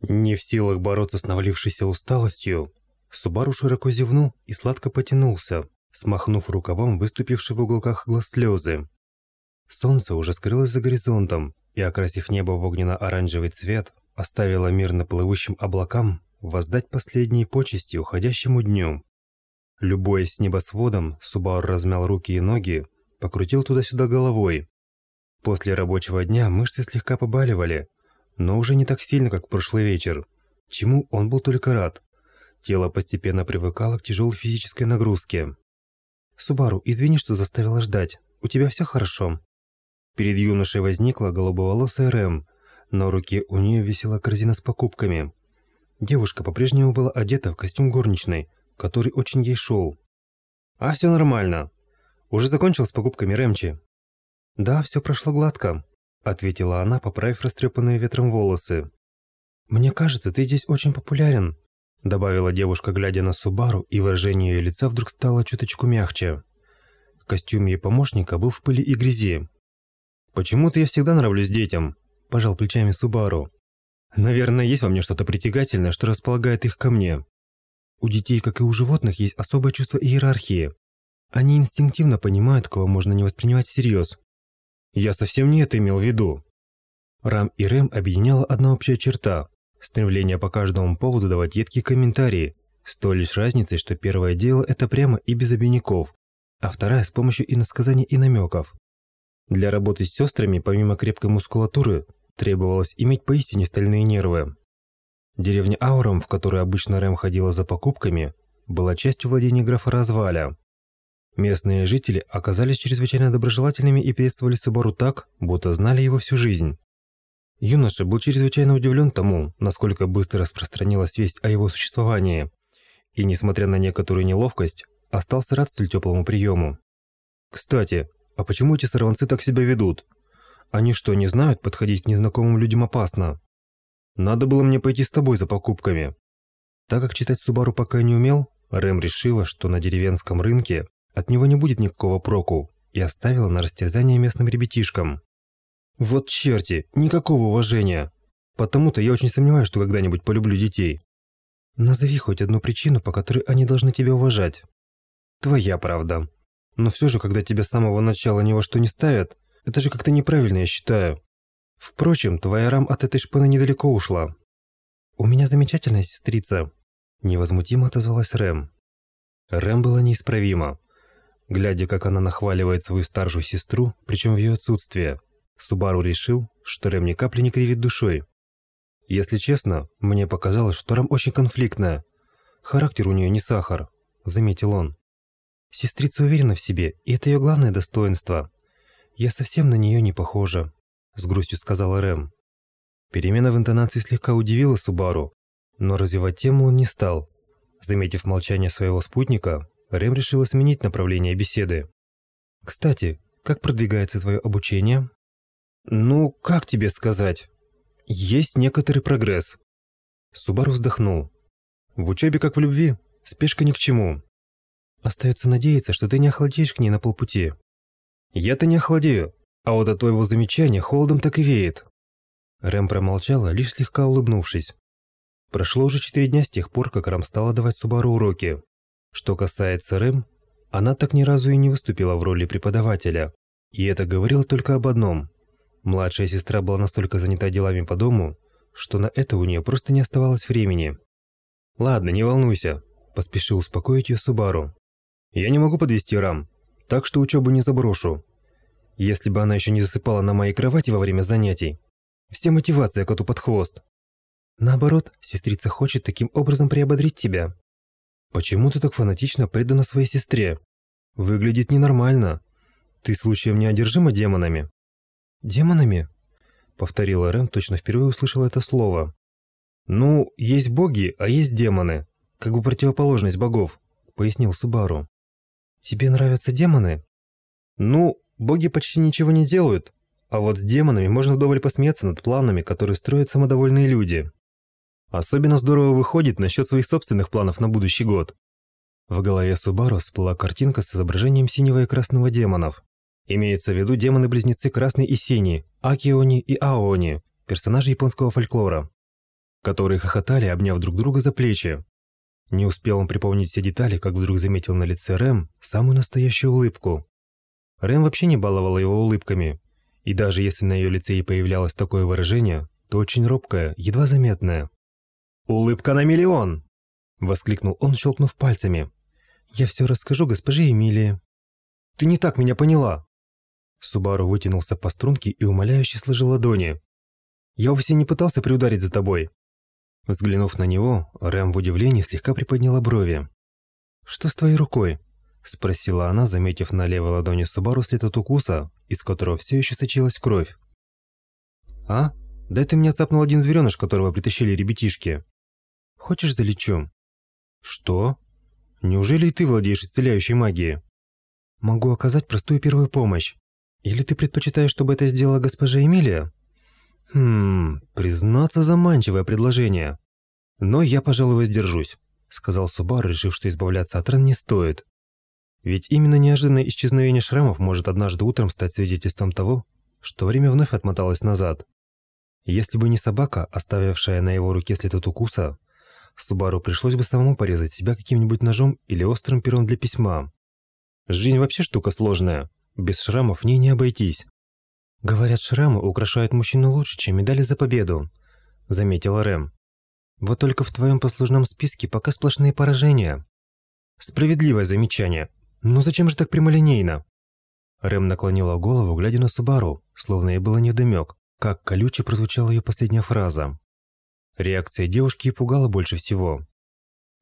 Не в силах бороться с навалившейся усталостью, Субару широко зевнул и сладко потянулся, смахнув рукавом выступившие в уголках глаз слезы. Солнце уже скрылось за горизонтом и, окрасив небо в огненно-оранжевый цвет, оставило мирно плывущим облакам воздать последние почести уходящему дню. Любуясь с небосводом, Субару размял руки и ноги, покрутил туда-сюда головой. После рабочего дня мышцы слегка побаливали, но уже не так сильно, как в прошлый вечер, чему он был только рад. Тело постепенно привыкало к тяжелой физической нагрузке. «Субару, извини, что заставила ждать. У тебя все хорошо?» Перед юношей возникла голубоволосая Рэм. На руке у нее висела корзина с покупками. Девушка по-прежнему была одета в костюм горничной, который очень ей шел. «А все нормально. Уже закончил с покупками Рэмчи?» «Да, все прошло гладко ответила она, поправив растрепанные ветром волосы. «Мне кажется, ты здесь очень популярен», добавила девушка, глядя на Субару, и выражение ее лица вдруг стало чуточку мягче. Костюм ее помощника был в пыли и грязи. «Почему-то я всегда нравлюсь детям», – пожал плечами Субару. «Наверное, есть во мне что-то притягательное, что располагает их ко мне. У детей, как и у животных, есть особое чувство иерархии. Они инстинктивно понимают, кого можно не воспринимать всерьез. Я совсем не это имел в виду. Рам и Рэм объединяла одна общая черта – стремление по каждому поводу давать едкие комментарии, с той лишь разницей, что первое дело – это прямо и без обиняков, а вторая – с помощью иносказаний и намеков. Для работы с сестрами, помимо крепкой мускулатуры, требовалось иметь поистине стальные нервы. Деревня Ауром, в которой обычно Рэм ходила за покупками, была частью владения графа Разваля. Местные жители оказались чрезвычайно доброжелательными и приветствовали Субару так, будто знали его всю жизнь. Юноша был чрезвычайно удивлен тому, насколько быстро распространилась весть о его существовании, и, несмотря на некоторую неловкость, остался рад столь теплому приему. «Кстати, а почему эти сорванцы так себя ведут? Они что, не знают, подходить к незнакомым людям опасно? Надо было мне пойти с тобой за покупками». Так как читать Субару пока не умел, Рэм решила, что на деревенском рынке от него не будет никакого проку, и оставила на растерзание местным ребятишкам. Вот черти, никакого уважения. Потому-то я очень сомневаюсь, что когда-нибудь полюблю детей. Назови хоть одну причину, по которой они должны тебя уважать. Твоя правда. Но все же, когда тебя с самого начала ни во что не ставят, это же как-то неправильно, я считаю. Впрочем, твоя рам от этой шпаны недалеко ушла. У меня замечательная сестрица. Невозмутимо отозвалась Рэм. Рэм была неисправима. Глядя, как она нахваливает свою старшую сестру, причем в ее отсутствие, Субару решил, что Рэм ни капли не кривит душой. Если честно, мне показалось, что Рэм очень конфликтная. Характер у нее не сахар, заметил он. Сестрица уверена в себе, и это ее главное достоинство. Я совсем на нее не похожа, с грустью сказала Рэм. Перемена в интонации слегка удивила Субару, но развивать тему он не стал. Заметив молчание своего спутника, Рэм решила сменить направление беседы. «Кстати, как продвигается твое обучение?» «Ну, как тебе сказать? Есть некоторый прогресс». Субару вздохнул. «В учебе, как в любви, спешка ни к чему. Остается надеяться, что ты не охладеешь к ней на полпути». «Я-то не охладею, а вот от твоего замечания холодом так и веет». Рэм промолчала, лишь слегка улыбнувшись. Прошло уже четыре дня с тех пор, как Рам стала давать Субару уроки. Что касается Рэм, она так ни разу и не выступила в роли преподавателя. И это говорило только об одном. Младшая сестра была настолько занята делами по дому, что на это у нее просто не оставалось времени. «Ладно, не волнуйся», – поспешил успокоить ее Субару. «Я не могу подвести Рам, так что учебу не заброшу. Если бы она еще не засыпала на моей кровати во время занятий, вся мотивация коту под хвост. Наоборот, сестрица хочет таким образом приободрить тебя. Почему ты так фанатично предана своей сестре? Выглядит ненормально. Ты случаем не одержима демонами? Демонами? Повторила Рэм, точно впервые услышала это слово. Ну, есть боги, а есть демоны. Как бы противоположность богов, пояснил Субару. Тебе нравятся демоны? Ну, боги почти ничего не делают, а вот с демонами можно вдоволь посмеяться над планами, которые строят самодовольные люди. Особенно здорово выходит насчет своих собственных планов на будущий год. В голове Субару всплыла картинка с изображением синего и красного демонов. Имеется в виду демоны-близнецы красный и синий, Акиони и Аони, персонажи японского фольклора. которые хохотали, обняв друг друга за плечи. Не успел он припомнить все детали, как вдруг заметил на лице Рэм самую настоящую улыбку. Рэм вообще не баловала его улыбками, и даже если на ее лице и появлялось такое выражение, то очень робкое, едва заметное. «Улыбка на миллион!» – воскликнул он, щелкнув пальцами. «Я все расскажу госпоже Эмилии». «Ты не так меня поняла!» Субару вытянулся по струнке и умоляюще сложил ладони. «Я вовсе не пытался приударить за тобой. Взглянув на него, Рэм в удивлении слегка приподняла брови. «Что с твоей рукой?» – спросила она, заметив на левой ладони Субару след от укуса, из которого все еще сочилась кровь. «А? Да это меня цапнул один звереныш, которого притащили ребятишки. Хочешь залечу?» «Что? Неужели ты владеешь исцеляющей магией?» «Могу оказать простую первую помощь. Или ты предпочитаешь, чтобы это сделала госпожа Эмилия?» «Хм, признаться, заманчивое предложение. Но я, пожалуй, воздержусь», — сказал Субар, решив, что избавляться от ран не стоит. Ведь именно неожиданное исчезновение шрамов может однажды утром стать свидетельством того, что время вновь отмоталось назад. Если бы не собака, оставившая на его руке след от укуса, Субару пришлось бы самому порезать себя каким-нибудь ножом или острым пером для письма. Жизнь вообще штука сложная, без шрамов в ней не обойтись. «Говорят, шрамы украшают мужчину лучше, чем медали за победу», – заметила Рэм. «Вот только в твоем послужном списке пока сплошные поражения». «Справедливое замечание. Но зачем же так прямолинейно?» Рэм наклонила голову, глядя на Субару, словно ей было невдомёк, как колюче прозвучала ее последняя фраза. Реакция девушки пугала больше всего.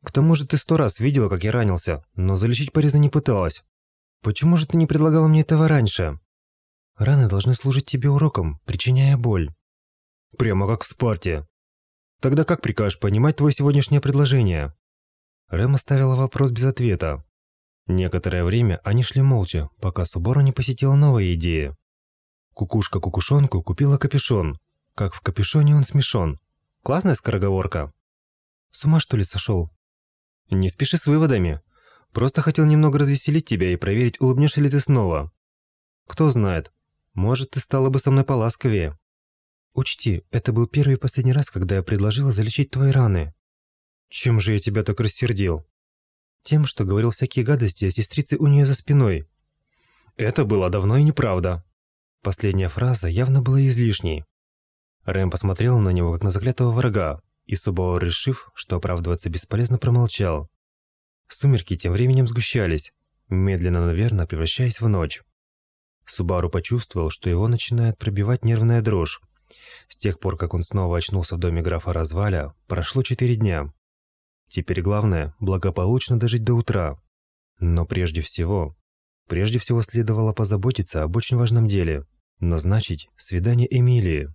«К тому же ты сто раз видела, как я ранился, но залечить порезы не пыталась. Почему же ты не предлагала мне этого раньше?» Раны должны служить тебе уроком, причиняя боль. Прямо как в Спарте. Тогда как прикажешь понимать твое сегодняшнее предложение? Рэм оставила вопрос без ответа. Некоторое время они шли молча, пока Субору не посетила новая идея. Кукушка кукушонку купила капюшон. Как в капюшоне он смешон. Классная скороговорка. С ума что ли сошел? Не спеши с выводами. Просто хотел немного развеселить тебя и проверить, улыбнешься ли ты снова. Кто знает, может, ты стала бы со мной поласковее. Учти, это был первый и последний раз, когда я предложила залечить твои раны. Чем же я тебя так рассердил? Тем, что говорил всякие гадости о сестрице у нее за спиной. Это было давно и неправда. Последняя фраза явно была излишней. Рэм посмотрел на него, как на заклятого врага, и Субао, решив, что оправдываться бесполезно, промолчал. Сумерки тем временем сгущались, медленно, но верно превращаясь в ночь. Субару почувствовал, что его начинает пробивать нервная дрожь. С тех пор, как он снова очнулся в доме графа Разваля, прошло четыре дня. Теперь главное – благополучно дожить до утра. Но прежде всего, прежде всего следовало позаботиться об очень важном деле – назначить свидание Эмилии.